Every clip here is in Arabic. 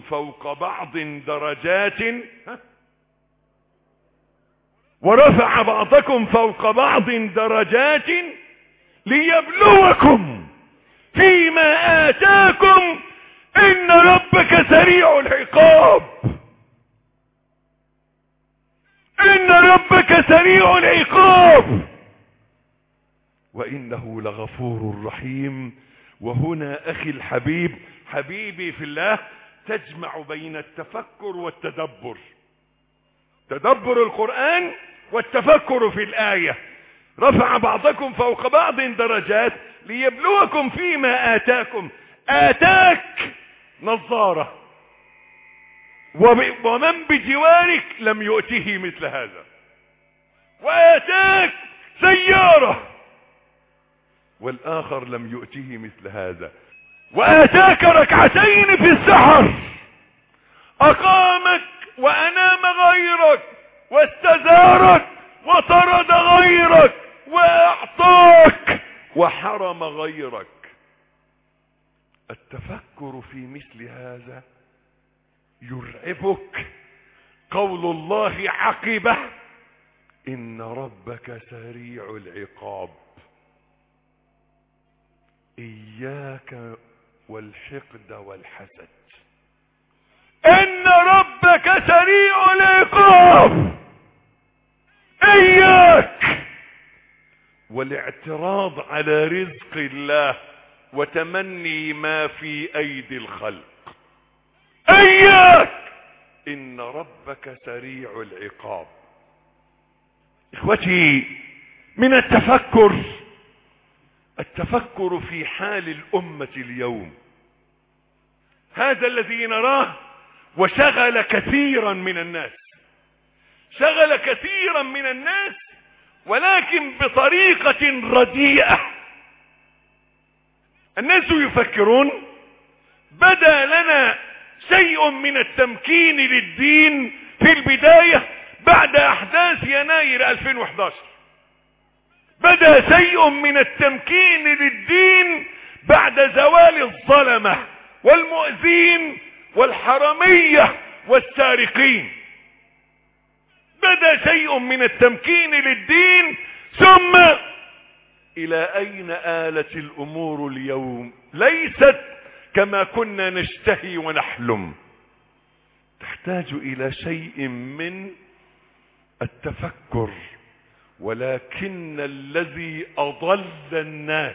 فوق بعض درجات؟ ورفع بعضكم فوق بعض درجات ليبلوكم فيما آتاكم. إن ربك سريع العقاب. إن ربك سريع العقاب. وإنه لغفور رحيم. وهنا أخي الحبيب حبيبي في الله تجمع بين التفكر والتدبر. تدبر القرآن والتفكر في الآية. رفع بعضكم فوق بعض درجات ليبلوكم فيما آتاكم. آتاك نظارة. ومن بجوارك لم يؤته مثل هذا. وآتاك سيارة. والآخر لم يؤته مثل هذا. وآتاك ركعتين في السحر. أقامك وأنام غيرك واستزارك وطرد غيرك وأعطاك وحرم غيرك. التفكر في مثل هذا يرعبك. قول الله عقبة إن ربك سريع العقاب. إياك والحقد والحسد. إن ربك سريع العقاب. إياك. والاعتراض على رزق الله وتمني ما في أيدي الخلق. إياك. إن ربك سريع العقاب. إخوتي من التفكر التفكر في حال الأمة اليوم. هذا الذي نراه وشغل كثيرا من الناس. شغل كثيرا من الناس ولكن بطريقة رديئة. الناس يفكرون بدا لنا شيء من التمكين للدين في البداية بعد أحداث يناير 2011 بدا شيء من التمكين للدين بعد زوال الظلمة والمؤذين والحرمية والسارقين. بدا شيء من التمكين للدين ثم إلى أين آلت الأمور اليوم؟ ليست كما كنا نشتهي ونحلم. تحتاج إلى شيء من التفكر. ولكن الذي أضل الناس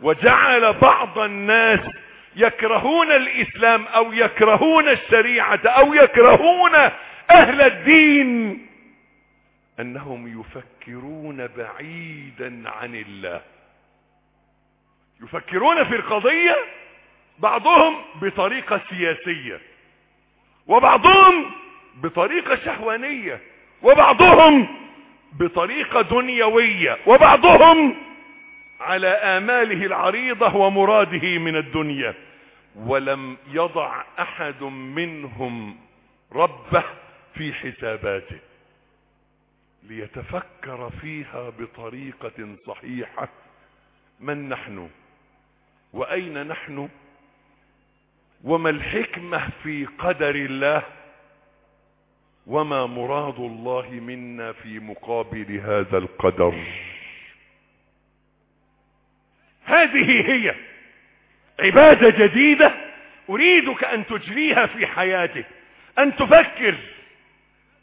وجعل بعض الناس يكرهون الإسلام أو يكرهون الشريعة أو يكرهون أهل الدين أنهم يفكرون بعيدا عن الله. يفكرون في القضية بعضهم بطريقة سياسية وبعضهم بطريقة شهوانية وبعضهم بطريقة دنيوية وبعضهم على آماله العريضة ومراده من الدنيا. ولم يضع أحد منهم ربه في حساباته. ليتفكر فيها بطريقة صحيحة. من نحن؟ وأين نحن؟ وما الحكمة في قدر الله؟ وما مراد الله منا في مقابل هذا القدر. هذه هي عبادة جديدة أريدك أن تجريها في حياتك أن تفكر.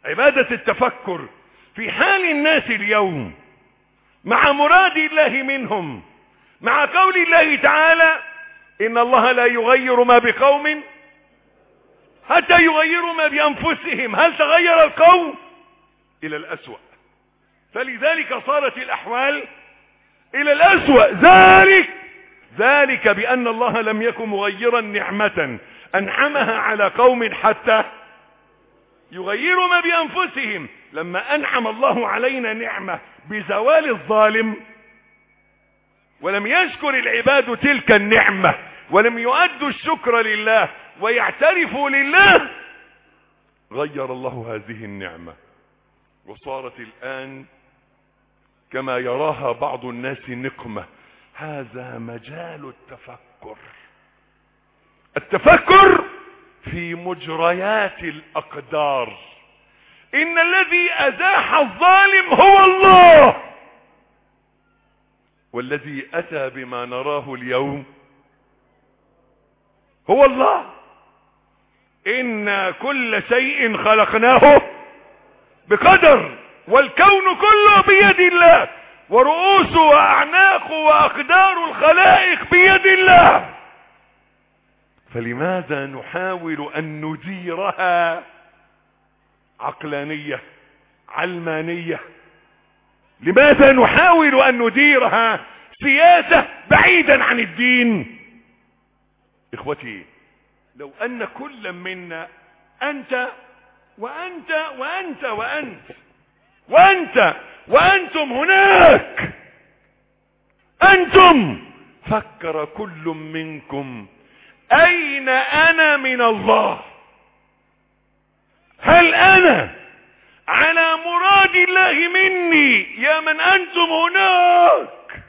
عبادة التفكر في حال الناس اليوم مع مراد الله منهم مع قول الله تعالى إن الله لا يغير ما بقوم حتى يغيروا ما بأنفسهم. هل تغير القوم إلى الأسوأ. فلذلك صارت الأحوال إلى الأسوأ. ذلك ذلك بأن الله لم يكن مغيرا نعمة. أنعمها على قوم حتى يغيروا ما بأنفسهم. لما أنعم الله علينا نعمة بزوال الظالم ولم يشكر العباد تلك النعمة ولم يؤدوا الشكر لله ويعترفوا لله. غير الله هذه النعمة. وصارت الآن كما يراها بعض الناس نقمة. هذا مجال التفكر. التفكر في مجريات الأقدار. إن الذي أزاح الظالم هو الله. والذي أتى بما نراه اليوم هو الله. ان كل شيء خلقناه بقدر والكون كله بيد الله ورؤوس واعناق واقدار الخلائق بيد الله فلماذا نحاول ان نديرها عقلانية علمانية؟ لماذا نحاول أن نديرها سياسة بعيدا عن الدين؟ إخوتي لو أن كل منا أنت وأنت وأنت وأنت وأنت وأنتم هناك. أنتم. فكر كل منكم. أين أنا من الله؟ هل أنا على مراد الله مني يا من أنتم هناك؟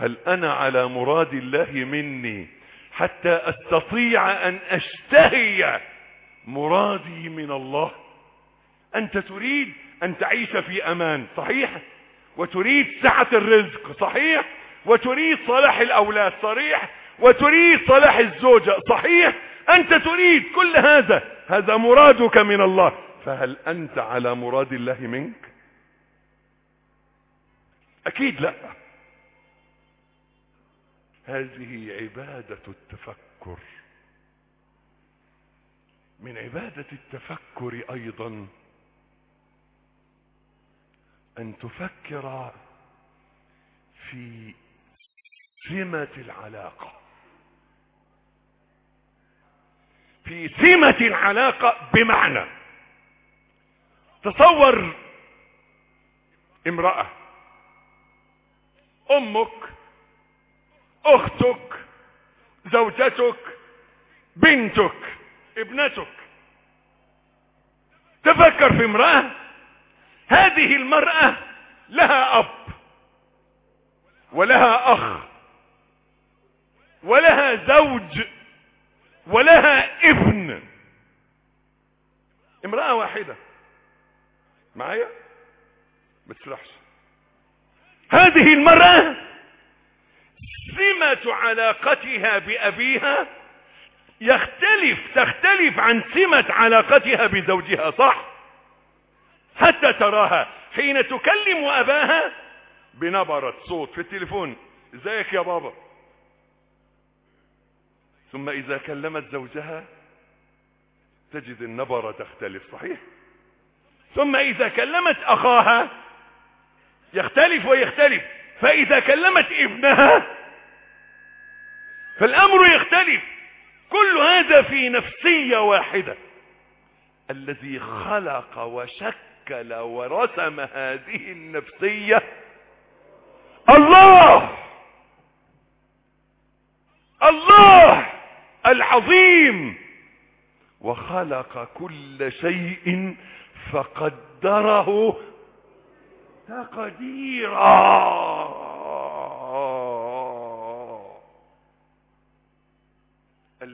هل أنا على مراد الله مني حتى أستطيع أن أشتهي مرادي من الله. أنت تريد أن تعيش في أمان صحيح؟ وتريد سعة الرزق صحيح؟ وتريد صلاح الأولاد صحيح وتريد صلاح الزوجة صحيح؟ أنت تريد كل هذا هذا مرادك من الله. فهل أنت على مراد الله منك؟ أكيد لا. هذه عبادة التفكر. من عبادة التفكر أيضا أن تفكر في سمة العلاقة. في سمة العلاقة بمعنى. تصور امرأة أمك أختك زوجتك بنتك ابنتك. تفكر في امرأة؟ هذه المرأة لها أب ولها أخ ولها زوج ولها ابن. امرأة واحدة. معايا؟ ما هذه المرأة سمة علاقتها بأبيها يختلف تختلف عن سمة علاقتها بزوجها صح؟ حتى تراها حين تكلم أباها بنبرة صوت في التليفون. إزيك يا بابا؟ ثم إذا كلمت زوجها تجد النبرة تختلف صحيح؟ ثم إذا كلمت أخاها يختلف ويختلف فإذا كلمت ابنها فالأمر يختلف. كل هذا في نفسية واحدة. الذي خلق وشكل ورسم هذه النفسية الله. الله العظيم. وخلق كل شيء فقدره تقديرا.